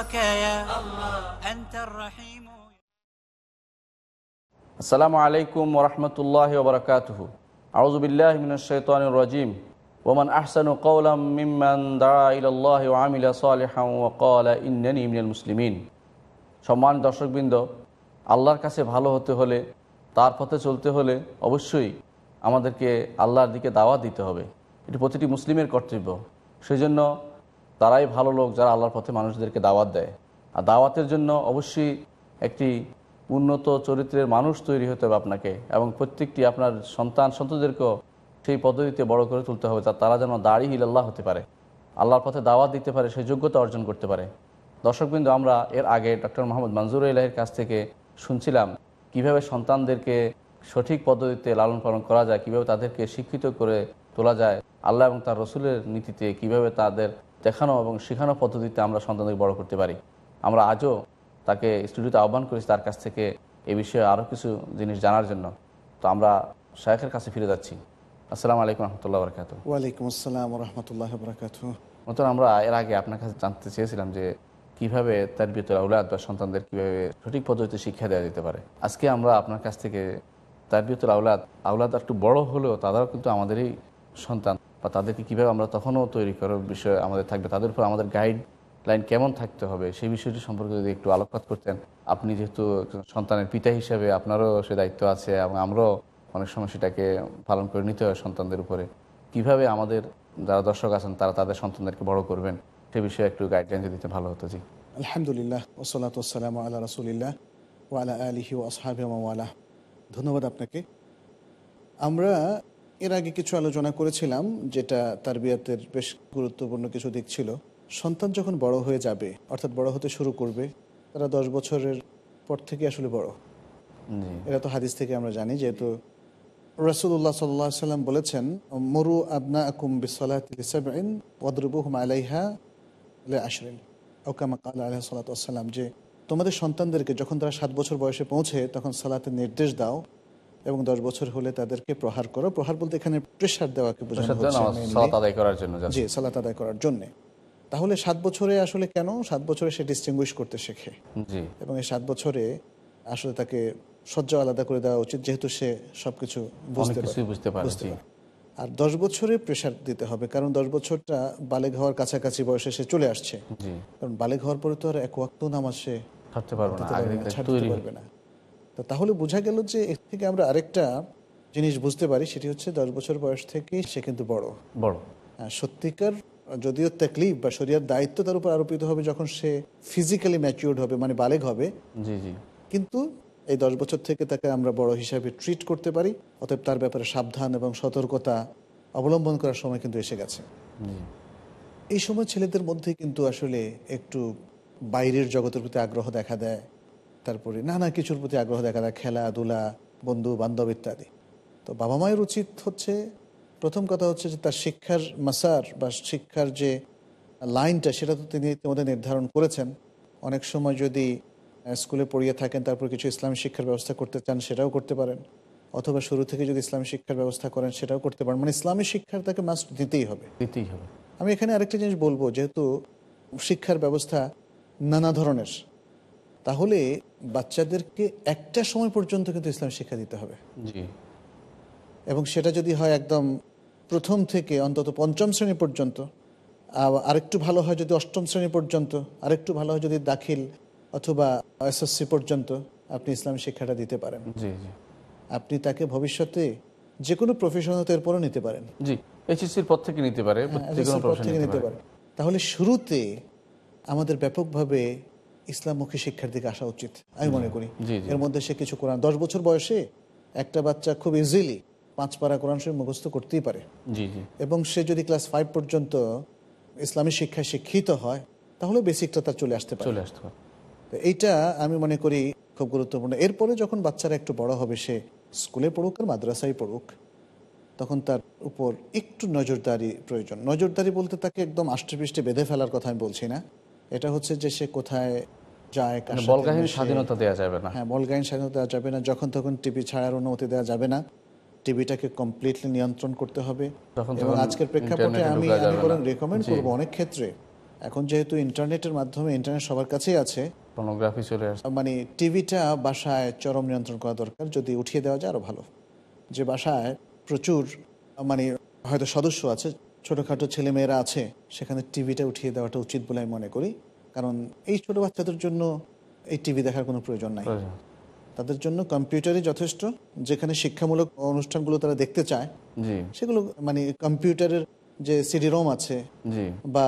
رضاك يا الله أنت الرحيم আসসালামু আলাইকুম ওরহমতুল্লাহ ওবরাকাতুহ আউজুবিল্লাহ মিনাশ-শাইতানির রাজিম ওমান আহসানু কওলাম মিম্মান দাআ ইলাল্লাহি ওয়া আমিলা সালিহান ওয়া ক্বালা ইন্নানি মিনাল মুসলিমিন সম্মান দর্শকবৃন্দ আল্লাহর কাছে ভালো হতে হলে তার পথে চলতে হলে অবশ্যই আমাদেরকে আল্লাহর দিকে দাওয়াত দিতে হবে এটি প্রতিটি মুসলিমের কর্তব্য সেই জন্য তারাই ভালো লোক যারা আল্লাহর পথে মানুষদেরকে দাওয়াত দেয়। আর দাওয়াতের জন্য অবশ্যই একটি উন্নত চরিত্রের মানুষ তৈরি হতে হবে আপনাকে এবং প্রত্যেকটি আপনার সন্তান সন্ততিদেরকেও সেই পদ্ধতিতে বড় করে তুলতে হবে তা তারা যেন দাড়ি হিলাল্লাহ হতে পারে। আল্লাহর পথে দাওয়াত দিতে পারে, সেই যোগ্যতা অর্জন করতে পারে। দর্শকবৃন্দ, আমরা এর আগে ডক্টর মোহাম্মদ মঞ্জুর ইলাহের কাছ থেকে শুনছিলাম কীভাবে সন্তানদেরকে সঠিক পদ্ধতিতে লালন পালন করা যায়, কীভাবে তাদেরকে শিক্ষিত করে তোলা যায়, আল্লাহ এবং তার রসুলের নীতিতে কীভাবে তাদের দেখানো এবং শেখানো পদ্ধতিতে আমরা সন্তানদের বড় করতে পারি। আমরা আজও তাকে স্টুডিওতে আহ্বান করেছি তার কাছ থেকে এই বিষয়ে আরও কিছু জিনিস জানার জন্য। তো আমরা শায়েখের কাছে ফিরে যাচ্ছি। আসসালামু আলাইকুম রহমতুল্লাহ বরকাত ওয়ালাইকুম আসসালাম রহমতুল্লাহ বরাকাত মতন আমরা এর আগে আপনার কাছে জানতে চেয়েছিলাম যে কীভাবে তার ভিতরে আউলাদ বা সন্তানদের কীভাবে সঠিক পদ্ধতিতে শিক্ষা দেওয়া যেতে পারে। আজকে আমরা আপনার কাছ থেকে তার ভিতরে আউলাদ আউলাদ একটু বড় হলেও তারাও কিন্তু আমাদেরই সন্তান। বা তাদেরকে কীভাবে আমরা তখনও তৈরি করার বিষয় আমাদের থাকবে, তাদের উপর আমাদের গাইড লাইন কেমন থাকতে হবে, সেই বিষয়টি সম্পর্কে যদি একটু আলোকপাত করতেন। আপনি যেহেতু সন্তানের পিতা হিসেবে আপনারও সে দায়িত্ব আছে এবং আমরাও অনেক সময় সেটাকে পালন করে নিতে হয় সন্তানদের উপরে। কীভাবে আমাদের যারা দর্শক আছেন তারা তাদের সন্তানদেরকে বড় করবেন, সে বিষয়ে একটু গাইডলাইন দিতে ভালো হতো জি। আলহামদুলিল্লাহ, ওসলাত আল্লাহ রসুলিল্লাহ ওয়ালা আলিহি ও আসহাবি ওয়ালা ধন্যবাদ আপনাকে। আমরা এর আগে কিছু আলোচনা করেছিলাম যেটা তার বিয়াতের বেশ গুরুত্বপূর্ণ কিছু দিক ছিল। সন্তান যখন বড় হয়ে যাবে অর্থাৎ বড় হতে শুরু করবে তারা দশ বছরের পর থেকে আসলে বড়। এটা তো হাদিস থেকে আমরা জানি যেহেতু রসুল্লাহ সাল্লাহ সাল্লাম বলেছেন মরু আবনা আকুম বিসালাতিন আলাইহা আশরিন ওকামা কাল আলহ সাল্লাতাম যে তোমাদের সন্তানদেরকে যখন তারা সাত বছর বয়সে পৌঁছে তখন সালাতের নির্দেশ দাও এবং দশ বছর হলে তাদেরকে প্রহার করো। প্রহার বলতে এখানে প্রেশার দেওয়াকে বোঝানো হচ্ছে নামাজ সালাত আদায় করার জন্য just। জি সালাত আদায় করার জন্যে। তাহলে সাত বছরে আসলে কেন? সাত বছরে সে ডিস্টিংগুইশ করতে শেখে। এবং এই সাত বছরে আসলে তাকে সহ্য আলাদা করে দেওয়া উচিত যেহেতু সে সবকিছু বুঝতে বুঝতে পারে আর দশ বছরে প্রেশার দিতে হবে কারণ দশ বছরটা বালেগ হওয়ার কাছাকাছি বয়সে সে চলে আসছে। কারণ বালেগ হওয়ার পরে তো আর এক ওয়াক্ত নামাজ সে ছাড়তে পারব না। তো তাহলে বোঝা গেল যে এর থেকে আমরা আরেকটা জিনিস বুঝতে পারি সেটি হচ্ছে দশ বছর বয়স থেকে সে কিন্তু বড়। বড়। হ্যাঁ, সত্যিকার যদিও তাকলিফ বা শরিয়ার দায়িত্ব তার উপর আরোপিত হবে যখন সে ফিজিক্যালি ম্যাচিউর্ড হবে মানে বালেগ হবে। জি জি। কিন্তু এই দশ বছর থেকে তাকে আমরা বড় হিসাবে ট্রিট করতে পারি অতএব তার ব্যাপারে সাবধান এবং সতর্কতা অবলম্বন করার সময় কিন্তু এসে গেছে। এই সময় ছেলেদের মধ্যে কিন্তু আসলে একটু বাইরের জগতের প্রতি আগ্রহ দেখা দেয় তারপরে নানা কিছুর প্রতি আগ্রহ দেখা দেয় খেলাধুলা বন্ধু বান্ধব ইত্যাদি। তো বাবা মায়ের উচিত হচ্ছে প্রথম কথা হচ্ছে যে তার শিক্ষার মাসার বা শিক্ষার যে লাইনটা সেটা তো তিনি ইতিমধ্যে নির্ধারণ করেছেন। অনেক সময় যদি স্কুলে পড়িয়ে থাকেন তারপর কিছু ইসলামী শিক্ষার ব্যবস্থা করতে চান সেটাও করতে পারেন। অথবা শুরু থেকে যদি ইসলামী শিক্ষার ব্যবস্থা করেন সেটাও করতে পারেন। মানে ইসলামী শিক্ষার তাকে মাস্ট দিতেই হবে। দিতেই হবে। আমি এখানে আরেকটা জিনিস বলব যেহেতু শিক্ষার ব্যবস্থা নানা ধরনের তাহলে বাচ্চাদেরকে একটা সময় পর্যন্ত কিন্তু ইসলাম শিক্ষা দিতে হবে। জি। এবং সেটা যদি হয় একদম প্রথম থেকে অন্তত পঞ্চম শ্রেণি পর্যন্ত আরেকটু ভালো হয় যদি অষ্টম শ্রেণি পর্যন্ত আরেকটু ভালো হয় যদি দাখিল অথবা এসএসসি পর্যন্ত আপনি ইসলাম শিক্ষাটা দিতে পারেন। জি জি। আপনি তাকে ভবিষ্যতে যে কোনো প্রফেশন হতে এরপরও নিতে পারেন। জি এইচএসসির পর থেকে নিতে পারে হ্যাঁ, নিতে পারে। তাহলে শুরুতে আমাদের ব্যাপকভাবে ইসলামমুখী শিক্ষার দিকে আসা উচিত আমি মনে করি। এর মধ্যে সে কিছু কোরআন দশ বছর বয়সে একটা বাচ্চা খুব ইজিলি পাঁচ পারা কোরআন শরীফ মুখস্থ করতেই পারে। জি জি। এবং সে যদি ক্লাস ফাইভ পর্যন্ত ইসলামী শিক্ষায় শিক্ষিত হয় তাহলে বেসিকটা তার চলে আসতে পারে। চলে আসতে পারে। তো এইটা আমি মনে করি খুব গুরুত্বপূর্ণ। এরপরে যখন বাচ্চারা একটু বড় হবে সে স্কুলে পড়ুক আর মাদ্রাসায় পড়ুক তখন তার উপর একটু নজরদারি প্রয়োজন। নজরদারি বলতে তাকে একদম আষ্টে পৃষ্ঠে বেঁধে ফেলার কথা আমি বলছি না। এটা হচ্ছে যে সে কোথায় যায় মানে বলগাহীন স্বাধীনতা দেওয়া যাবে না। হ্যাঁ বলগাইন স্বাধীনতা দেওয়া যাবে না। যখন তখন টিভি ছাড়ার অনুমতি দেওয়া যাবে না। টিভিটাকে কমপ্লিটলি নিয়ন্ত্রণ করতে হবে। এবং আজকের প্রেক্ষাপটে আমি বরং রেকমেন্ড করব অনেক ক্ষেত্রে। এখন যেহেতু ইন্টারনেটের মাধ্যমে ইন্টারনেট সবার কাছেই আছে পর্নোগ্রাফি চলে আসছে। মানে টিভিটা বাসায় চরম নিয়ন্ত্রণ করা দরকার। যদি উঠিয়ে দেওয়া যায় আরও ভালো। যে বাসায় প্রচুর মানে হয়তো সদস্য আছে ছোটোখাটো ছেলেমেয়েরা আছে সেখানে টিভিটা উঠিয়ে দেওয়াটা উচিত বলে আমি মনে করি। কারণ এই ছোট বাচ্চাদের জন্য এই টিভি দেখার কোনো প্রয়োজন নাই। তাদের জন্য কম্পিউটারই যথেষ্ট। যেখানে শিক্ষামূলক অনুষ্ঠানগুলো তারা দেখতে চায় সেগুলো মানে কম্পিউটারের যে সিডি রোম আছে বা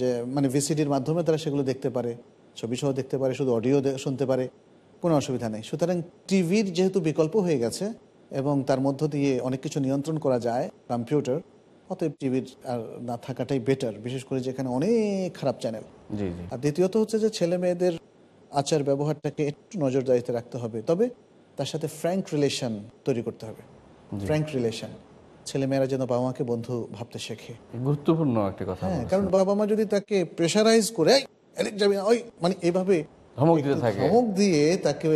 যে মানে ভিসিডির মাধ্যমে তারা সেগুলো দেখতে পারে ছবি সহ দেখতে পারে শুধু অডিও শুনতে পারে কোনো অসুবিধা নেই। সুতরাং টিভির যেহেতু বিকল্প হয়ে গেছে এবং তার মধ্য দিয়ে অনেক কিছু নিয়ন্ত্রণ করা যায় কম্পিউটার অতএব টিভির আর না থাকাটাই বেটার বিশেষ করে যেখানে অনেক খারাপ চ্যানেল আর দ্বিতীয়ত হচ্ছে যে ছেলে মেয়েদের আচার ব্যবহারটাকে একটু নজরদারিতে রাখতে হবে তবে তার সাথে ফ্র্যাঙ্ক রিলেশন তৈরি করতে হবে। ফ্র্যাঙ্ক রিলেশন ছেলে মেয়েরা যেন বাবা মাকে বন্ধু ভাবতে শেখে। গুরুত্বপূর্ণ একটা কথা হ্যাঁ কারণ বাবা মা যদি তাকে প্রেশারাইজ করে যাবি না, ওই মানে এইভাবে থাকে। ধমক দিয়ে তাকে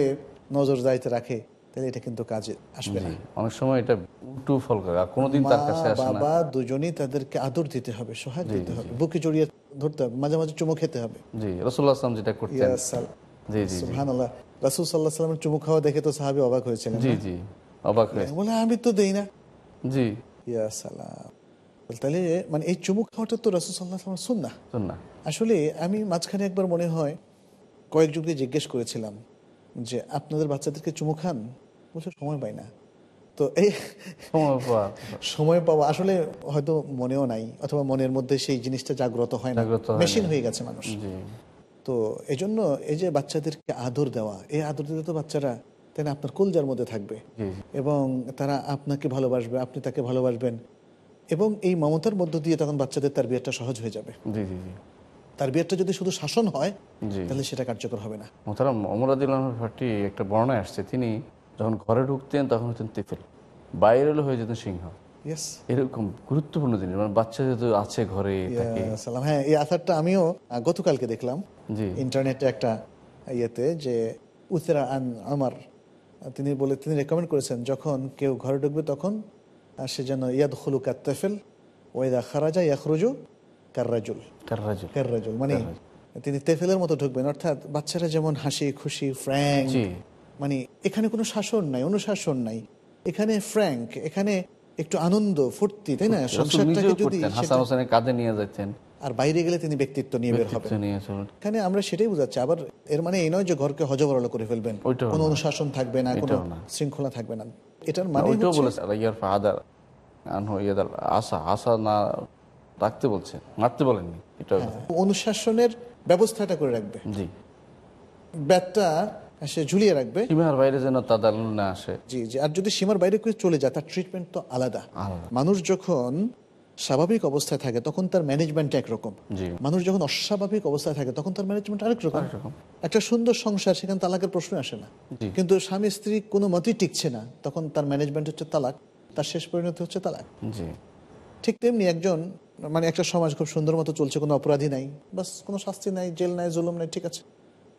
নজরদারিতে রাখে। তাহলে এটা কিন্তু কাজে আসবে না। অনেক সময় এটা উল্টো ফল করে কোনোদিন তার কাছে আসে না। বাবা দুজনেই তাদেরকে আদর দিতে হবে সোহাগ দিতে হবে বুকে জড়িয়ে ধরতে হবে মাঝে মাঝে চুমু খেতে হবে। জি রসুল্লাহ আসলাম যেটা করতেন। জি জি আল্লাহ রাসুল সাল্লামের চুমু খাওয়া দেখে তো সাহাবি অবাক হয়েছিলেন জি জি অবাক হয়ে বলে আমি তো দেই না। জি। ইয়া সালাম। তাহলে মানে এই চুমু খাওয়াটা তো রাসুল সাল্লাহ সাল্লাম শুন না শোন না আসলে আমি মাঝখানে একবার মনে হয় কয়েক যুগে জিজ্ঞেস করেছিলাম যে আপনাদের বাচ্চাদেরকে চুমু খান? বলছে সময় পাই না। তো এই সময় পাওয়া। আসলে হয়তো মনেও নাই অথবা মনের মধ্যে সেই জিনিসটা জাগ্রত হয় না। মেশিন হয়ে গেছে মানুষ। তো এই জন্য এই যে বাচ্চাদেরকে আদর দেওয়া এই আদর দিতে তো বাচ্চারা তাই না আপনার কলজার মধ্যে থাকবে। এবং তারা আপনাকে ভালোবাসবে আপনি তাকে ভালোবাসবেন। এবং এই মমতার মধ্য দিয়ে তখন বাচ্চাদের তার বিয়েটা সহজ হয়ে যাবে। তার বিয়েটা যদি শুধু শাসন হয় তাহলে সেটা কার্যকর হবে না। মোতারাম অমরাদিল্লাহ ফাটি একটা বর্ণায় আসছে। তিনি যখন ঘরে ঢুকতেন তখন হতেন তেফেল। বাইরে হলে হয়ে যেতেন সিংহ। এরকম গুরুত্বপূর্ণ জিনিস মানে বাচ্চা যেহেতু আছে ঘরে হ্যাঁ এই আসারটা আমিও গতকালকে দেখলাম। ইন্টারনেটে একটা ইয়েতে যে উতেরা আন আমার তিনি বলে তিনি রেকমেন্ড করেছেন যখন কেউ ঘরে ঢুকবে তখন সে যেন ইয়াদ হলু কাত্তেফেল ওয়েদা খারাজা ইয়াখরুজু কার্রাজুল কার্রাজুল কার্রাজুল মানে তিনি তেফেলের মতো ঢুকবেন অর্থাৎ বাচ্চারা যেমন হাসি খুশি ফ্র্যাঙ্ক মানে এখানে কোনো শাসন নাই অনুশাসন নাই। এখানে ফ্র্যাঙ্ক এখানে একটু আনন্দ ফুর্তি তাই না? সংসারটাকে যদি হাসান হোসেনের কাঁধে নিয়ে যেতেন আর বাইরে গেলে তিনি ব্যক্তিত্ব নিয়ে বের হবেন। এখানে আমরা সেটাই বুঝাচ্ছি। আবার এর মানে এই নয় যে ঘরকে হজবরল করে ফেলবেন। কোনো অনুশাসন থাকবে না কোনো শৃঙ্খলা থাকবে না। এটার মানে ওইটাও বলেছে ইয়ার আনহু ইয়াদাল আশা আশা না রাখতে বলছেন মারতে বলেননি এটা অনুশাসনের ব্যবস্থাটা করে রাখবে। জি। ব্যাটটা সে ঝুলিয়ে রাখবে। সীমার বাইরে যেন তাদাল না আসে। জি জি। আর যদি সীমার বাইরে করে চলে যায় তার ট্রিটমেন্ট তো আলাদা। মানুষ যখন স্বাভাবিক অবস্থায় থাকে তখন তার ম্যানেজমেন্ট একরকম মানুষ যখন অস্বাভাবিক অবস্থায় থাকে তখন তার ম্যানেজমেন্ট আরেক রকম। একটা সুন্দর সংসার সেখানে তালাকের প্রশ্ন আসে না। কিন্তু স্বামী স্ত্রী কোনো মতেই টিকছে না। তখন তার ম্যানেজমেন্ট হচ্ছে তালাক। তার শেষ পরিণতি হচ্ছে তালাক। জি। ঠিক তেমনি একজন মানে একটা সমাজ খুব সুন্দর মতো চলছে কোনো অপরাধী নাই। বাস কোনো শাস্তি নাই জেল নাই জুলুম নাই ঠিক আছে।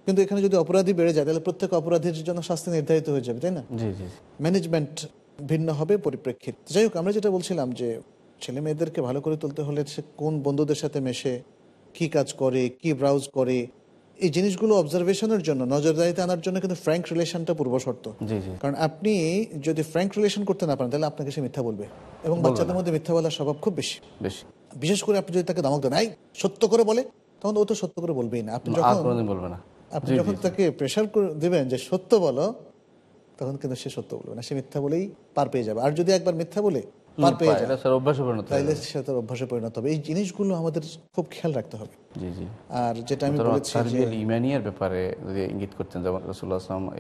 কিন্তু এখানে যদি অপরাধী বেড়ে যায় তাহলে প্রত্যেক অপরাধীর জন্য শাস্তি নির্ধারিত হয়ে যাবে তাই না? ম্যানেজমেন্ট ভিন্ন হবে পরিপ্রেক্ষিত। যাই হোক আমরা যেটা বলছিলাম যে ছেলে মেয়েদেরকে ভালো করে তুলতে হলে সে কোন বন্ধুদের সাথে মেশে কি কাজ করে কি ব্রাউজ করে এই জিনিসগুলো অবজারভেশনের জন্য নজরদারিতে আনার জন্য কিন্তু ফ্র্যাঙ্ক রিলেশনটা পূর্ব শর্ত। কারণ আপনি যদি ফ্র্যাঙ্ক রিলেশন করতে না পারেন তাহলে আপনাকে সে মিথ্যা বলবে। এবং বাচ্চাদের মধ্যে মিথ্যা বলার স্বভাব খুব বেশি। বেশি। বিশেষ করে আপনি যদি তাকে ধমক দেন এই সত্য করে বলে তখন ও তো সত্য করে বলবেই না। আপনি যখন বলবে না। আপনি যখন তাকে প্রেশার করে দেবেন যে সত্য বলো তখন কিন্তু সে সত্য বলবে না সে মিথ্যা বলেই পার পেয়ে যাবে। আর যদি একবার মিথ্যা বলে পার পেয়ে যাবে। সেটা তার অভ্যাসে পরিণত হবে। এই জিনিসগুলো আমাদের খুব খেয়াল রাখতে হবে। আর যেটা আমি বলেছি যে ইমানিয়ার ব্যাপারে যদি ইঙ্গিত করতেন যেমন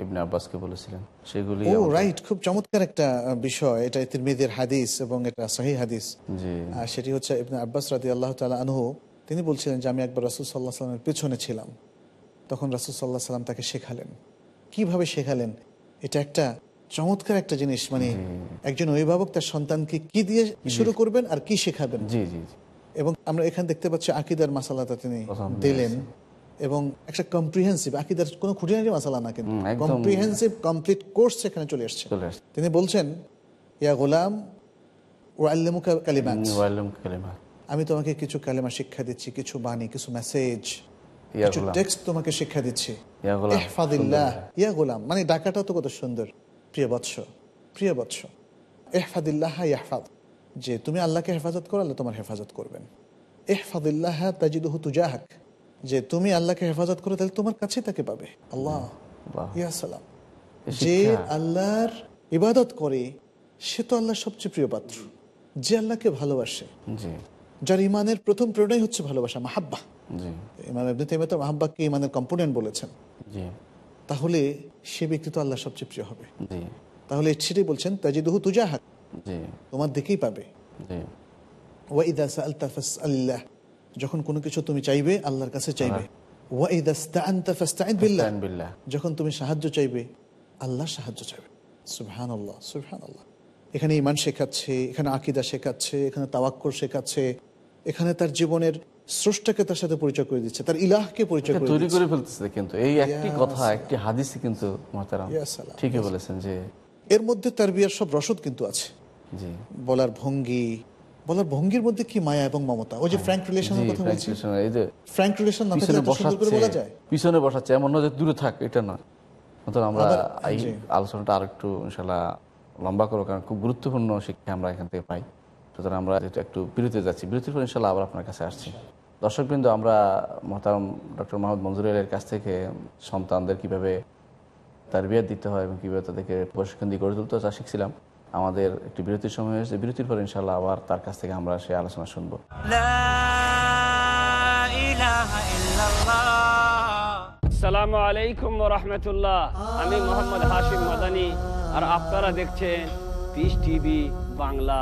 ইবনে আব্বাসকে বলেছিলেন সেগুলি ও রাইট খুব চমৎকার একটা বিষয়। এটা তিরমিদের হাদিস এবং এটা সহি হাদিস। জি। সেটি হচ্ছে ইবনে আব্বাস রাদি আল্লাহ তালা আনহু তিনি বলছিলেন যে আমি একবার রাসুল সাল্লাহ সাল্লামের পেছনে ছিলাম। তখন রাসুল সাল্লাহ সাল্লাম তাকে শেখালেন। কীভাবে শেখালেন? এটা একটা চমৎকার একটা জিনিস মানে একজন অভিভাবক তার সন্তানকে কি দিয়ে শুরু করবেন আর কি শেখাবেন। এবং আমরা এখানে দেখতে পাচ্ছি আকিদার মাসালাটা তিনি দিলেন এবং একটা কম্প্রিহেন্সিভ আকিদার কোনো খুঁটিনাটি মাসালা না কিন্তু। কম্প্রিহেন্সিভ কমপ্লিট কোর্স এখানে চলে এসছে। আসছে তিনি বলছেন ইয়া গোলাম ও আল্লামুকা কালিমা আমি তোমাকে কিছু কালেমা শিক্ষা দিচ্ছি কিছু বাণী কিছু মেসেজ কিছু টেক্সট তোমাকে শিক্ষা দিচ্ছি। ইয়া গোলাম, ইহফাদিল্লাহ। ইয়া গোলাম মানে ডাকাটা তো কত সুন্দর। প্রিয় বৎস প্রিয় বৎস ইয়াহফাদ যে তুমি আল্লাহকে হেফাজত করো আল্লাহ তোমার হেফাজত করবেন। তাজিদুহু তুজাহাক। যে তুমি আল্লাহকে হেফাজত করো তাহলে তোমার কাছে তাকে পাবে। আল্লাহ। ইয়া সালাম। যে আল্লাহর ইবাদত করে সে তো আল্লাহর সবচেয়ে প্রিয় পাত্র। যে আল্লাহকে ভালোবাসে। যার ইমানের প্রথম প্রেরণাই হচ্ছে ভালোবাসা মাহাব্বা। ইমাম ইবনে তাইমিয়া তো মাহাব্বাকে ইমানের কম্পোনেন্ট বলেছেন। তাহলে সে ব্যক্তি তো আল্লাহ সবচেয়ে প্রিয় হবে। তাহলে সেটাই বলছেন তাজিদুহু তুজাহাক তোমার দিকেই পাবে। ওয়াইদা যখন কোনো কিছু তুমি চাইবে আল্লাহর কাছে চাইবে। ওয়াইদা ফাসতাইন বিল্লাহ। যখন তুমি সাহায্য চাইবে আল্লাহ সাহায্য চাইবে। সুবহানাল্লাহ সুবহানাল্লাহ। এখানে ইমান শেখাচ্ছে এখানে আকিদা শেখাচ্ছে এখানে তাওয়াক্কুল শেখাচ্ছে এখানে তার জীবনের স্রষ্টাকে তার সাথে পরিচয় করে দিচ্ছে তার ইলাহকে পরিচয় করে তৈরি করে ফেলতেছে কিন্তু। এই একটি কথা একটি হাদিসই কিন্তু মহতারাম। ঠিকই বলেছেন যে এর মধ্যে তার বিয়ার সব রসদ কিন্তু আছে। জি। বলার ভঙ্গি বলার ভঙ্গির মধ্যে কি মায়া এবং মমতা? ওই যে ফ্র্যাঙ্ক রিলেশনের কথা বলছি। রিলেশন, এই যে ফ্র্যাঙ্ক রিলেশন না থাকলে পিছনে সুন্দর করে বলা যায়? পিছনে বসাচ্ছে এমন নয় যে দূরে থাক এটা না অন্তত আমরা এই আলোচনাটা আর একটু ইনশাল্লাহ লম্বা করব কারণ খুব গুরুত্বপূর্ণ শিক্ষা আমরা এখান থেকে পাই। সুতরাং আমরা যেহেতু একটু বিরতি যাচ্ছি বিরতির পর ইনশাল্লাহ আবার আপনার কাছে আসছি। দর্শকবৃন্দ আমরা মহতারম ডক্টর মোহাম্মদ মঞ্জুরের কাছ থেকে সন্তানদের কীভাবে তার বিয়ার দিতে হয় এবং কীভাবে তাদেরকে প্রশিক্ষণ দিয়ে গড়ে তুলতে হয় তা শিখছিলাম। আমাদের একটি বিরতির সময় হয়েছে। বিরতির পর ইনশাল্লাহ আবার তার কাছ থেকে আমরা সেই আলোচনা শুনব। সালাম আলাইকুম রহমতুল্লাহ। আমি মোহাম্মদ হাশিম মাদানি। আর আপনারা দেখছেন পিস টিভি বাংলা।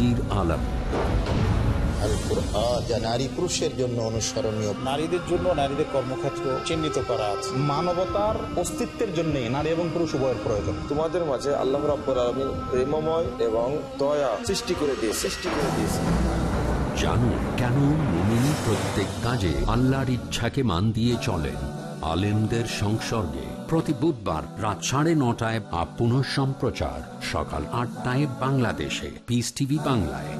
Alam. আল কুরআন যা নারী পুরুষের জন্য অনুসরণীয়। নারীদের জন্য নারীদের কর্মক্ষেত্র চিহ্নিত করা আছে। মানবতার অস্তিত্বের জন্য নারী এবং পুরুষ উভয়ের প্রয়োজন। তোমাদের মাঝে আল্লাহ রাব্বুল আলামিন প্রেমময় এবং দয়া সৃষ্টি করে দিয়ে সৃষ্টি করে দিয়েছে। জানুন কেন মুমিন প্রত্যেক কাজে আল্লাহর ইচ্ছাকে মান দিয়ে চলেন আলেমদের সংসর্গে। প্রতি বুধবার রাত সাড়ে নটায় বা পুনঃ সম্প্রচার সকাল আটটায় বাংলাদেশে। পিস টিভি বাংলায়।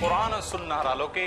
কোরআন ও সুন্নাহর আলোকে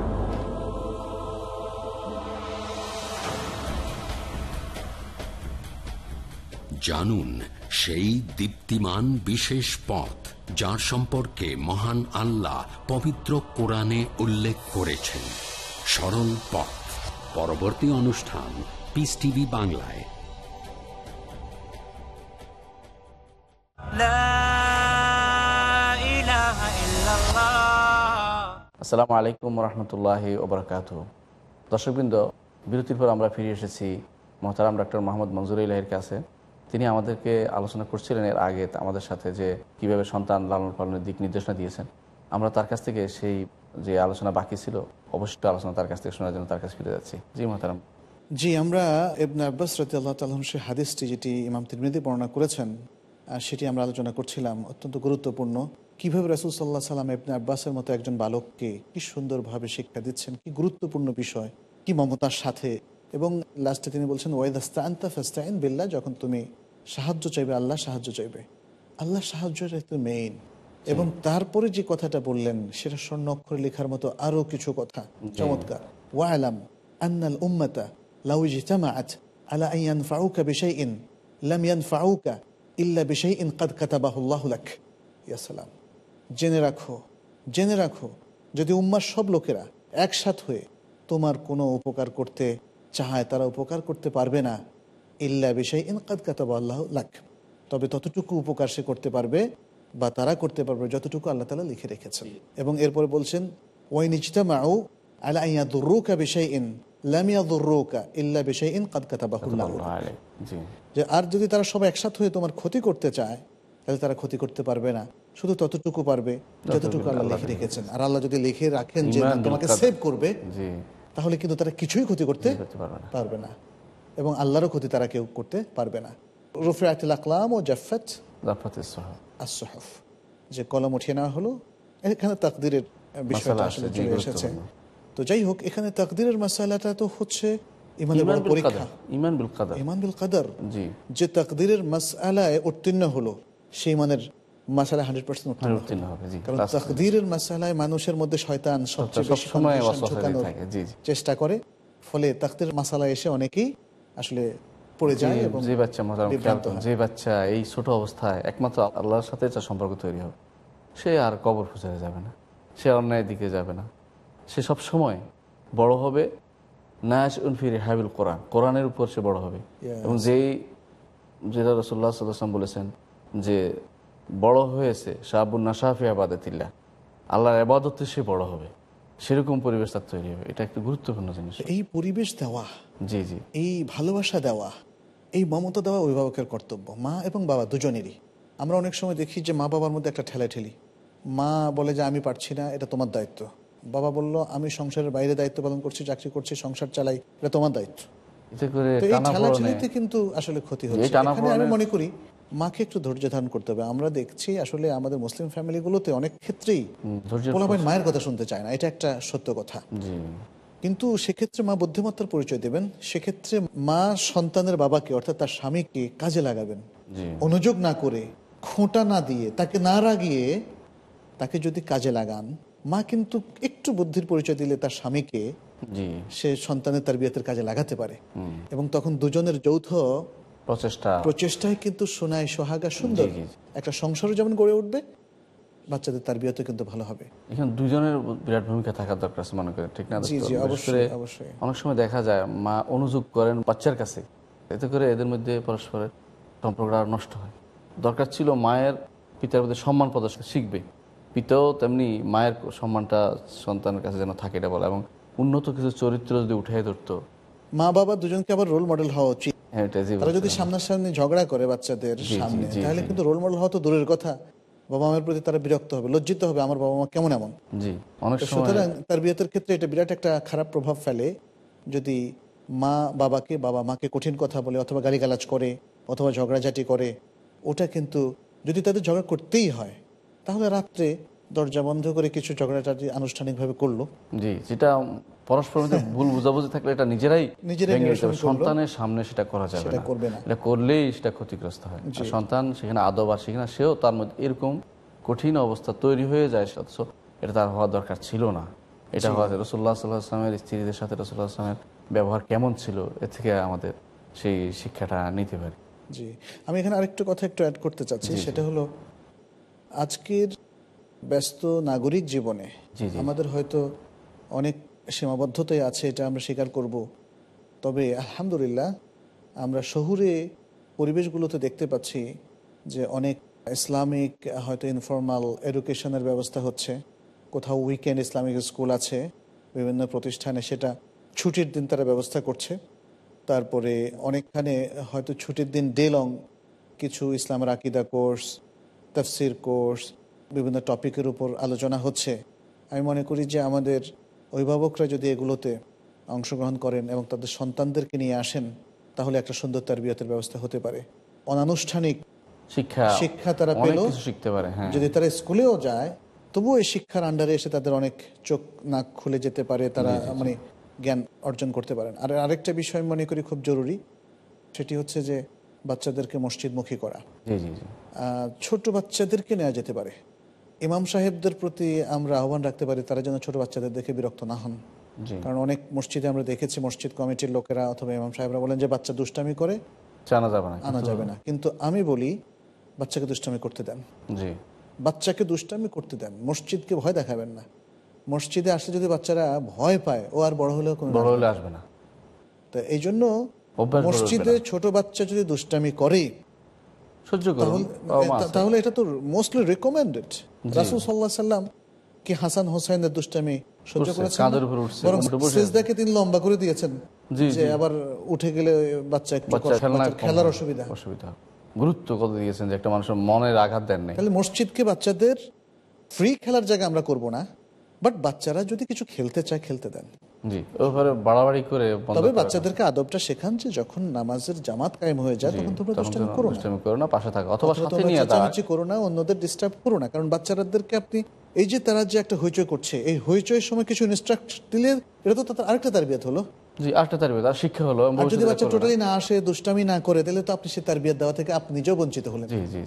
জানুন সেই দীপ্তিমান বিশেষ পথ যার সম্পর্কে মহান আল্লাহ পবিত্র কোরআনে উল্লেখ করেছেন। সরল পথ। পরবর্তী অনুষ্ঠান পিস টিভি বাংলায়। আসসালামু আলাইকুম রহমতুল্লাহ ওবরাকাত। দর্শকবৃন্দ বিরতির পর আমরা ফিরে এসেছি। মহতারাম ডক্টর মোহাম্মদ মঞ্জুর ইলাহির কাছে। তিনি আমাদেরকে আলোচনা করছিলেন এর আগে আমাদের সাথে যে কীভাবে সন্তান লালন পালনের দিক নির্দেশনা দিয়েছেন। আমরা তার কাছ থেকে সেই যে আলোচনা বাকি ছিল অবশ্যই আলোচনা তার কাছ থেকে শোনার জন্য তার কাছে ফিরে যাচ্ছি। জি, মহতারাম। জি, আমরা ইবনে আব্বাস রাতি আল্লাহ তালন সে হাদিসটি যেটি ইমাম তিরমিদি বর্ণনা করেছেন সেটি আমরা আলোচনা করছিলাম, অত্যন্ত গুরুত্বপূর্ণ। কীভাবে রাসুল সাল্লাহ সাল্লাম ইবনে আব্বাসের মতো একজন বালককে কি সুন্দরভাবে শিক্ষা দিচ্ছেন, কি গুরুত্বপূর্ণ বিষয়, কি মমতার সাথে? এবং লাস্টে তিনি বলছেন ওয়েদাস্তা আন্তা ফাস্তাইন বিল্লা যখন তুমি সাহায্য চাইবে আল্লাহ সাহায্য চাইবে। আল্লাহ সাহায্যটা তো মেইন এবং তারপরে যে কথাটা বললেন সেটা স্বর্ণ অক্ষরে লেখার মতো আরও কিছু কথা। চমৎকার। ওয়ালাম আন্নাল উম্মাতা আলা ইয়ানফাউকা বিশাইইন লাম ইয়ানফাউকা ইল্লা বিশাইইন কাদ কাতাবাহু আল্লাহু লাক। ইয়া সালাম। জেনে রাখো জেনে রাখো যদি উম্মার সব লোকেরা একসাথ হয়ে তোমার কোনো উপকার করতে চায় তারা উপকার করতে পারবে না। ইল্লা বিষয় ইন কাদ কাতাবা আল্লাহ লাক। তবে ততটুকু উপকার সে করতে পারবে বা তারা করতে পারবে যতটুকু আল্লাহ তালা লিখে রেখেছেন। এবং এরপরে বলছেন ওই নিচটা মাউ আলা বিষয় ইন ইল্লা বিষয় ইন কাদ কাতাবাহুল্লাহ যে আর যদি তারা সব একসাথ হয়ে তোমার ক্ষতি করতে চায় তাহলে তারা ক্ষতি করতে পারবে না। শুধু ততটুকু পারবে যতটুকু আল্লাহ লিখে রেখেছেন। আর আল্লাহ যদি লিখে রাখেন যে তোমাকে সেভ করবে তাহলে কিন্তু তারা কিছুই ক্ষতি করতে পারবে না। এবং আল্লাহরও ক্ষতি তারা কেউ করতে পারবে না। রুফে আতিল আকলাম ও জাফাত আসহফ যে কলম উঠিয়ে নেওয়া হলো এখানে তাকদিরের বিষয়টা আসলে চলে এসেছে। তো যাই হোক এখানে তাকদিরের মাসালাটা তো হচ্ছে যে তাকদিরের মাসালায় উত্তীর্ণ হলো সেই মানের মাসালা হান্ড্রেড পার্সেন্ট উত্তীর্ণ হবে। কারণ তাকদিরের মাসালায় মানুষের মধ্যে শয়তান সবচেয়ে বেশি চেষ্টা করে। ফলে তাকদির মাসালায় এসে অনেকেই আসলে পড়ে যায় যে- এবং যে বাচ্চা। যে বাচ্চা এই ছোট অবস্থায় একমাত্র আল্লাহর সাথে তার সম্পর্ক তৈরি হবে সে আর কবর খুঁজে যাবে না। সে অন্যায়ের দিকে যাবে না। সে সব সময় বড় হবে। হাবিল কোরআন। কোরআনের উপর সে বড় হবে। এবং যেই যেটা রসুল্লাহ সাল্লাম বলেছেন যে বড় হয়েছে শাহাবুল নাসাফি আবাদাতিল্লাহ। আল্লাহর আবাদতে সে বড় হবে। সেরকম পরিবেশ তার তৈরি হবে। এটা একটা গুরুত্বপূর্ণ জিনিস। এই পরিবেশ দেওয়া জি জি। এই ভালোবাসা দেওয়া এই মমতা দেওয়া অভিভাবকের কর্তব্য মা এবং বাবা দুজনেরই। আমরা অনেক সময় দেখি যে মা বাবার মধ্যে একটা ঠেলাঠেলি। মা বলে যে আমি পারছি না এটা তোমার দায়িত্ব। বাবা বলল আমি সংসারের বাইরে দায়িত্ব পালন করছি চাকরি করছি সংসার চালাই এটা তোমার দায়িত্ব। কিন্তু আসলে ক্ষতি হচ্ছে। আমি মনে করি মাকে একটু ধৈর্য ধারণ করতে হবে। আমরা দেখছি আসলে আমাদের মুসলিম ফ্যামিলিগুলোতে অনেক ক্ষেত্রেই মায়ের কথা শুনতে চায় না। এটা একটা সত্য কথা। কিন্তু সেক্ষেত্রে মা বুদ্ধিমত্তার পরিচয় দেবেন। সেক্ষেত্রে মা সন্তানের বাবাকে অর্থাৎ তার স্বামীকে কাজে লাগাবেন। অনুযোগ না করে খোঁটা না দিয়ে তাকে না রাগিয়ে তাকে যদি কাজে লাগান মা কিন্তু একটু বুদ্ধির পরিচয় দিলে তার স্বামীকে সে সন্তানের তার বিয়েতের কাজে লাগাতে পারে। এবং তখন দুজনের যৌথ প্রচেষ্টা। প্রচেষ্টায় কিন্তু সোনায় সোহাগা সুন্দর। একটা সংসারও যেমন গড়ে উঠবে বাচ্চাদের তার বিয়েতে কিন্তু ভালো হবে। এখানে দুজনের বিরাট ভূমিকা থাকার দরকার আছে মনে করেন ঠিক না? জি, জি, অবশ্যই, অবশ্যই। অনেক সময় দেখা যায় মা অনুযোগ করেন বাচ্চার কাছে এতে করে এদের মধ্যে পরস্পরের সম্পর্কটা আরও নষ্ট হয়। দরকার ছিল মায়ের পিতার মধ্যে সম্মান প্রদর্শন শিখবে। পিতাও তেমনি মায়ের সম্মানটা সন্তানের কাছে যেন থাকে এটা বলা এবং উন্নত কিছু চরিত্র যদি উঠাই ধরতো। মা বাবা দুজনকে আবার রোল মডেল হওয়া উচিত। হ্যাঁ তারা যদি। সামনাসামনি ঝগড়া করে বাচ্চাদের সামনে তাহলে কিন্তু রোল মডেল হওয়া তো দূরের কথা। বাবা মায়ের প্রতি তারা বিরক্ত হবে লজ্জিত হবে আমার বাবা মা কেমন এমন? জি অনেক সুতরাং তার বিয়েতের ক্ষেত্রে এটা বিরাট একটা খারাপ প্রভাব ফেলে যদি মা বাবাকে বাবা মাকে কঠিন কথা বলে অথবা গালিগালাজ করে অথবা ঝগড়াঝাটি করে ওটা কিন্তু যদি তাদের ঝগড়া করতেই হয় তাহলে রাত্রে দরজা বন্ধ করে কিছু ঝগড়াঝাটি আনুষ্ঠানিকভাবে করল। জি যেটা পরস্পর মধ্যে ভুল বুঝাবুঝি থাকলে এটা নিজেরাই। সন্তানের সামনে সেটা করা যাবে না। এটা করলেই সেটা ক্ষতিগ্রস্ত হয়। সন্তান সেখানে আদব আর সেখানে সেও তার মধ্যে এরকম কঠিন অবস্থা তৈরি হয়ে যায় অথচ এটা তার হওয়া দরকার ছিল না। এটা হওয়া রসুল্লাহ সাল্লাহ আসলামের স্ত্রীদের সাথে রসুল্লাহ আসলামের ব্যবহার কেমন ছিল এ থেকে আমাদের সেই শিক্ষাটা নিতে পারি জি। আমি এখানে আরেকটু কথা একটু অ্যাড করতে চাচ্ছি। সেটা হলো আজকের ব্যস্ত নাগরিক জীবনে। আমাদের হয়তো অনেক সীমাবদ্ধতাই আছে এটা আমরা স্বীকার করব। তবে আলহামদুলিল্লাহ আমরা শহুরে পরিবেশগুলোতে দেখতে পাচ্ছি যে অনেক ইসলামিক হয়তো ইনফর্মাল এডুকেশনের ব্যবস্থা হচ্ছে। কোথাও উইকেন্ড ইসলামিক স্কুল আছে বিভিন্ন প্রতিষ্ঠানে সেটা ছুটির দিন তারা ব্যবস্থা করছে। তারপরে অনেকখানে হয়তো ছুটির দিন ডে লং কিছু ইসলামের আকিদা কোর্স তফসির কোর্স বিভিন্ন টপিকের উপর আলোচনা হচ্ছে। আমি মনে করি যে আমাদের অভিভাবকরা যদি এগুলোতে অংশগ্রহণ করেন এবং তাদের সন্তানদেরকে নিয়ে আসেন তাহলে একটা সুন্দর তারবিয়তের ব্যবস্থা হতে পারে। অনানুষ্ঠানিক শিক্ষা শিক্ষা তারা পেল। শিখতে পারে হ্যাঁ। যদি তারা স্কুলেও যায় তবুও এই শিক্ষার আন্ডারে এসে তাদের অনেক চোখ নাক খুলে যেতে পারে তারা মানে জ্ঞান অর্জন করতে পারেন। আর আরেকটা বিষয় আমি মনে করি খুব জরুরি সেটি হচ্ছে যে বাচ্চাদেরকে মসজিদমুখী করা। ছোট বাচ্চাদেরকে নেওয়া যেতে পারে। ইমাম সাহেবদের প্রতি আমরা আহ্বান রাখতে পারি তারা যেন ছোট বাচ্চাদের দেখে বিরক্ত না হন। কারণ অনেক মসজিদে আমরা দেখেছি মসজিদ কমিটির লোকেরা অথবা ইমাম সাহেবরা বলেন যে বাচ্চা দুষ্টামি করে জানা যাবে না। আনা যাবে না। কিন্তু আমি বলি বাচ্চাকে দুষ্টামি করতে দেন। জি। বাচ্চাকে দুষ্টামি করতে দেন মসজিদকে ভয় দেখাবেন না। মসজিদে আসলে যদি বাচ্চারা ভয় পায় ও আর বড় হলেও কোনো বড় হলে আসবে না। তো এই জন্য মসজিদে ছোট বাচ্চা যদি দুষ্টামি করে সহ্য করুন। তাহলে এটা তো মোস্টলি রেকমেন্ডেড রাসুল সাল্লাহ সাল্লাম কি হাসান হোসেনের দুষ্টামি সহ্য করেছেন বরং তিনি লম্বা করে দিয়েছেন জি, যে। আবার উঠে গেলে বাচ্চা একটু খেলার অসুবিধা। অসুবিধা গুরুত্ব কত দিয়েছেন যে একটা মানুষের মনের আঘাত দেন নেই? তাহলে মসজিদকে বাচ্চাদের ফ্রি খেলার জায়গা আমরা করব না। বাট বাচ্চারা যদি কিছু খেলতে চায় খেলতে দেন। জি ওভাবে বাড়াবাড়ি করে তবে বাচ্চাদেরকে আদবটা শেখান যে যখন নামাজের জামাত কায়েম হয়ে যায় তখন তোমরা দুষ্টামি করো না। দুষ্টামি করো না পাশে থাকো অথবা অথবা সাথে নিয়ে দাঁড়ায় করো না অন্যদের ডিস্টার্ব করো না। কারণ বাচ্চারাদেরকে আপনি এই যে তারা যে একটা হইচই করছে এই হইচইয়ের সময় কিছু ইনস্ট্রাক্ট দিলে এটা তো আরেকটা তারবিয়াত হলো। জি শিক্ষা হলো যদি বাচ্চা টোটালি না। আসে দুষ্টামি না করে তাহলে তো আপনি সে তারবিয়াত দেওয়া থেকে আপনি নিজেও বঞ্চিত হলেন। জি জি।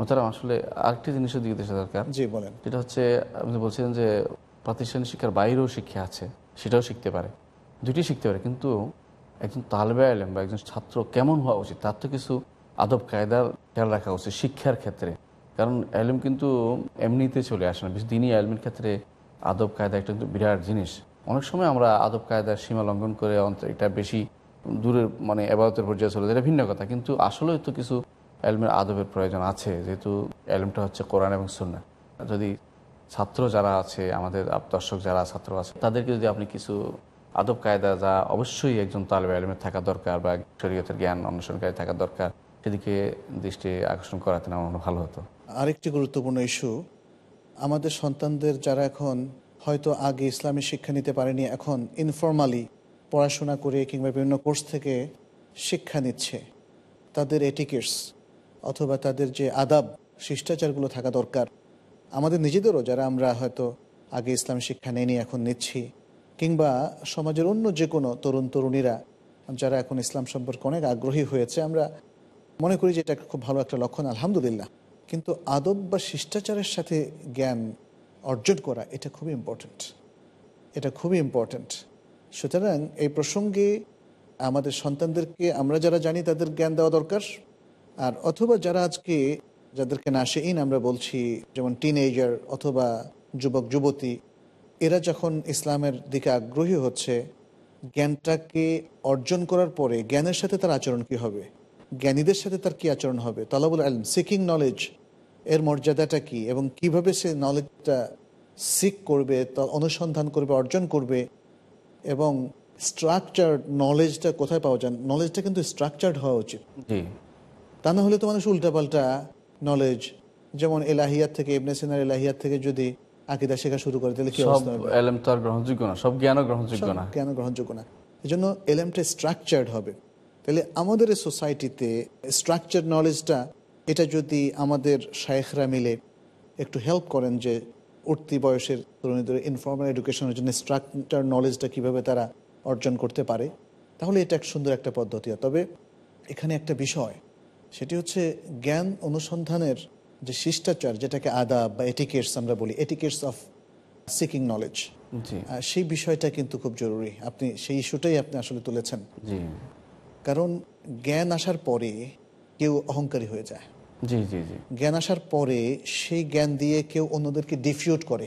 মোতারাম আসলে আরেকটি জিনিসের দিকে দেশা দরকার। জি বলেন। যেটা হচ্ছে আপনি বলছিলেন যে প্রাতিষ্ঠানিক শিক্ষার বাইরেও শিক্ষা আছে সেটাও শিখতে পারে। দুটি শিখতে পারে কিন্তু একজন তালবে আলেম বা একজন ছাত্র কেমন হওয়া উচিত? তার তো কিছু আদব কায়দার খেয়াল রাখা উচিত শিক্ষার ক্ষেত্রে। কারণ আলেম কিন্তু এমনিতে চলে আসে না। বিশেষ দিনই আলমের ক্ষেত্রে আদব কায়দা একটা কিন্তু বিরাট জিনিস। অনেক সময় আমরা আদব কায়দার সীমা লঙ্ঘন করে অন্ত- এটা বেশি দূরের মানে এবাদতের পর্যায়ে চলে যায় এটা ভিন্ন কথা। কিন্তু আসলেও তো কিছু এলমের আদবের প্রয়োজন আছে, যেহেতু এলমটা হচ্ছে কোরআন এবং সুন্না যদি ছাত্র যারা আছে, আমাদের দর্শক যারা ছাত্র আছে, তাদেরকে যদি আপনি কিছু আদব কায়দা, যা অবশ্যই একজন তালেব এলমের থাকা দরকার বা শরীয়তের জ্ঞান অনুসরণকারী থাকা দরকার, সেদিকে দৃষ্টি আকর্ষণ করাতেন আমার ভালো হতো। আরেকটি গুরুত্বপূর্ণ ইস্যু, আমাদের সন্তানদের যারা এখন হয়তো আগে ইসলামী শিক্ষা নিতে পারেনি, এখন ইনফর্মালি পড়াশোনা করে কিংবা বিভিন্ন কোর্স থেকে শিক্ষা নিচ্ছে, তাদের এটিকেটস অথবা তাদের যে আদাব, শিষ্টাচারগুলো থাকা দরকার। আমাদের নিজেদেরও যারা আমরা হয়তো আগে ইসলাম শিক্ষা নেইনি, এখন নিচ্ছি। কিংবা সমাজের অন্য যে কোনো তরুণ তরুণীরা, যারা এখন ইসলাম সম্পর্কে অনেক আগ্রহী হয়েছে, আমরা মনে করি যে এটা খুব ভালো একটা লক্ষণ, আলহামদুলিল্লাহ। কিন্তু আদব বা শিষ্টাচারের সাথে জ্ঞান অর্জন করা, এটা খুবই ইম্পর্ট্যান্ট এটা খুবই ইম্পর্ট্যান্ট সুতরাং এই প্রসঙ্গে আমাদের সন্তানদেরকে আমরা যারা জানি, তাদের জ্ঞান দেওয়া দরকার। আর অথবা যারা আজকে যাদেরকে নাশেইন আমরা বলছি, যেমন টিনেজার অথবা যুবক, যুবতী, এরা যখন ইসলামের দিকে আগ্রহী হচ্ছে, জ্ঞানটাকে অর্জন করার পরে জ্ঞানের সাথে তার আচরণ কি হবে? জ্ঞানীদের সাথে তার কি আচরণ হবে? তালাবুল আলম সিকিং নলেজ এর মর্যাদাটা কি? এবং কীভাবে সে নলেজটা সিক করবে, তা অনুসন্ধান করবে, অর্জন করবে? এবং স্ট্রাকচার নলেজটা কোথায় পাওয়া যায়? নলেজটা কিন্তু স্ট্রাকচার্ড হওয়া উচিত। তা না হলে তো মানুষ উল্টাপাল্টা নলেজ যেমন এলাহিয়াত থেকে ইবনে সিনার এলাহিয়াত থেকে যদি আকিদা শেখা শুরু করে তাহলে কি অবস্থা হবে? এলম তো আর গ্রহণযোগ্য না সব জ্ঞানও গ্রহণযোগ্য না। গ্রহণযোগ্য না। এই জন্য এলএমটা স্ট্রাকচার্ড হবে। তাহলে আমাদের এই সোসাইটিতে স্ট্রাকচার নলেজটা এটা যদি আমাদের শায়েখরা মিলে একটু হেল্প করেন যে উঠতি বয়সের তরুণীদের ইনফর্মাল এডুকেশনের জন্য স্ট্রাকচার নলেজটা কীভাবে তারা অর্জন করতে পারে তাহলে এটা এক সুন্দর একটা পদ্ধতি। তবে এখানে একটা বিষয় সেটি হচ্ছে জ্ঞান অনুসন্ধানের যে শিষ্টাচার যেটাকে আদাব বা এটিকেটস আমরা বলি এটিকেটস অফ সিকিং নলেজ সেই বিষয়টা কিন্তু খুব জরুরি। আপনি সেই ইস্যুটাই আপনি আসলে তুলেছেন। জি। কারণ জ্ঞান আসার পরে কেউ অহংকারী হয়ে যায়। জি জি জি। জ্ঞান আসার পরে সেই জ্ঞান দিয়ে কেউ অন্যদেরকে ডিফিউট করে।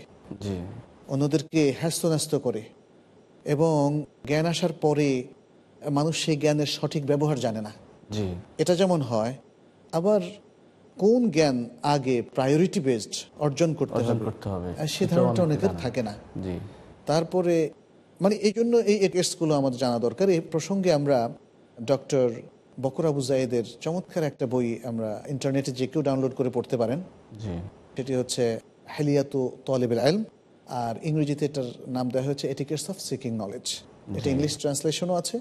অন্যদেরকে হ্যাস্ত করে। এবং জ্ঞান আসার পরে মানুষ সেই জ্ঞানের সঠিক ব্যবহার জানে না। জি। এটা যেমন হয় আবার কোন জ্ঞান আগে প্রায়োরিটি বেসড অর্জন করতে হবে? সে ধারণাটা অনেকে অনেকের থাকে না। জি। তারপরে মানে এই জন্য এই কেসগুলো আমাদের জানা দরকার। এই প্রসঙ্গে আমরা ডক্টর বকর আবু জায়েদের চমৎকার একটা বই আমরা ইন্টারনেটে যে কেউ ডাউনলোড করে পড়তে পারেন। সেটি হচ্ছে হেলিয়াতু তলেবেল আলম আর ইংরেজিতে এটার নাম দেওয়া হয়েছে এটিকেটস অফ সিকিং নলেজ এটা ইংলিশ ট্রান্সলেশনও আছে।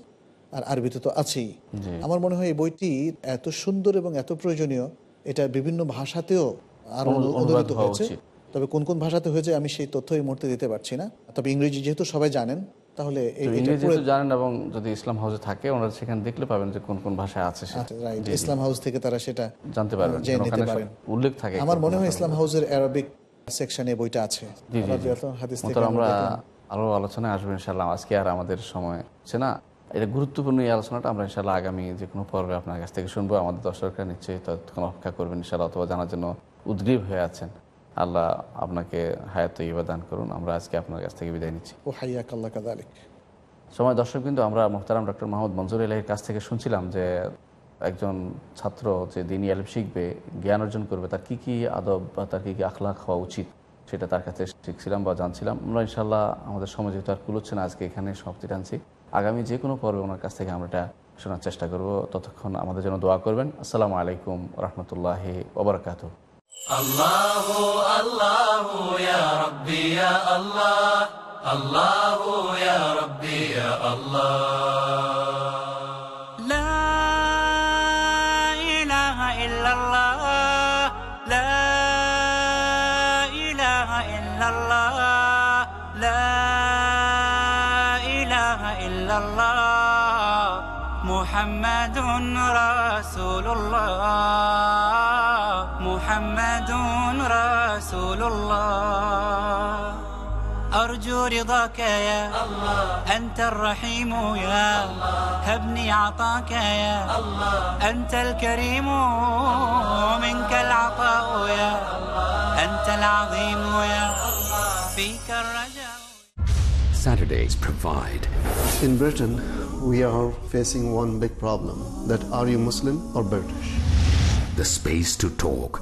আর আরবিতে তো আছেই। আমার মনে হয় এই বইটি এত সুন্দর এবং এত প্রয়োজনীয় এটা বিভিন্ন ভাষাতেও আরও অনুদিত হয়েছে। তবে কোন কোন ভাষাতে হয়েছে আমি সেই তথ্য এই মুহূর্তে দিতে পারছি না। তবে ইংরেজি যেহেতু সবাই জানেন তাহলে জানেন এবং যদি ইসলাম হাউসে থাকে ওনারা সেখানে দেখলে পাবেন যে কোন কোন ভাষায় আছে। আচ্ছা। ইসলাম হাউস থেকে তারা সেটা জানতে পারবেন উল্লেখ থাকে আমার মনে হয় ইসলাম হাউসের অ্যারবিক সেকশনে বইটা আছে। হাদিস থেকে আমরা আরও আলোচনায় আসব ইনশাল্লাহ আজকে আর আমাদের সময় হচ্ছে না। এটা গুরুত্বপূর্ণ এই আলোচনাটা আমরা ইনশাল্লাহ আগামী যে কোনো পর্বে আপনার কাছ থেকে শুনব। আমাদের দর্শকরা নিশ্চয়ই ততক্ষণ অপেক্ষা করবেন ইনশাল্লাহ অথবা জানার জন্য উদ্গ্রীব হয়ে আছেন। আল্লাহ আপনাকে হায়াত ইবা দান করুন। আমরা আজকে আপনার কাছ থেকে বিদায় নিচ্ছি। ও হাইয়াক আল্লাহ কাদালিক সময় দর্শক কিন্তু আমরা মোহতারাম ডক্টর মাহমুদ মঞ্জুর এলাহির কাছ থেকে শুনছিলাম যে একজন ছাত্র যে দিনী আলিম শিখবে জ্ঞান অর্জন করবে তার কি কি আদব বা তার কী কী আখলাখ হওয়া উচিত সেটা তার কাছে শিখছিলাম বা জানছিলাম। আমরা ইনশাল্লাহ আমাদের সময় যেহেতু আর কুলোচ্ছে না আজকে এখানে সমাপ্তি টানছি। আগামী যে কোনো পর্বে ওনার কাছ থেকে আমরা এটা শোনার চেষ্টা করব। ততক্ষণ আমাদের জন্য দোয়া করবেন। আসসালামু আলাইকুম রহমতুল্লাহ ওবরাকাত আল্লাহ আল্লাহ। أرجو رضاك يا الله أنت الرحيم يا الله هبني عطاك يا الله أنت الكريم منك العطاء يا الله أنت العظيم يا الله فيك الرجاء Saturdays provide. In Britain, we are facing one big problem that are you Muslim or British? The space to talk.